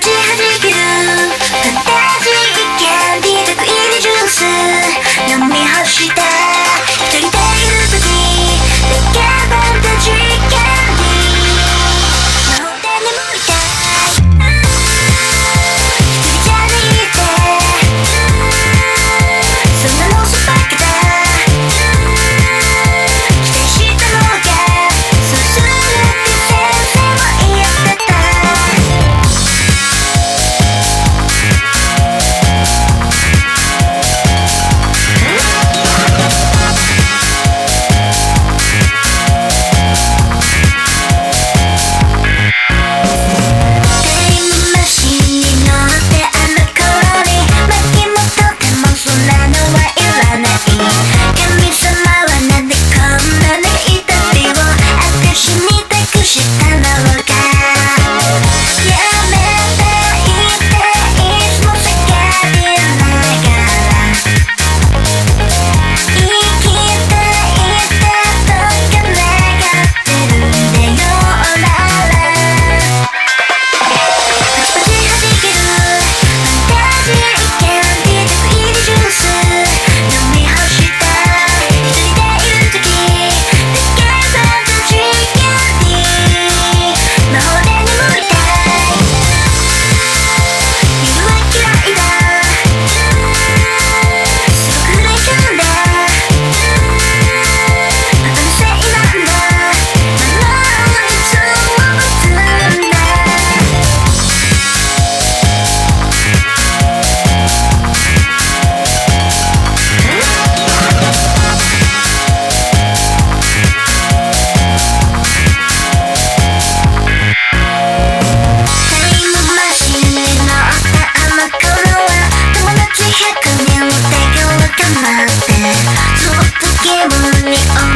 하지 하지 기름 give money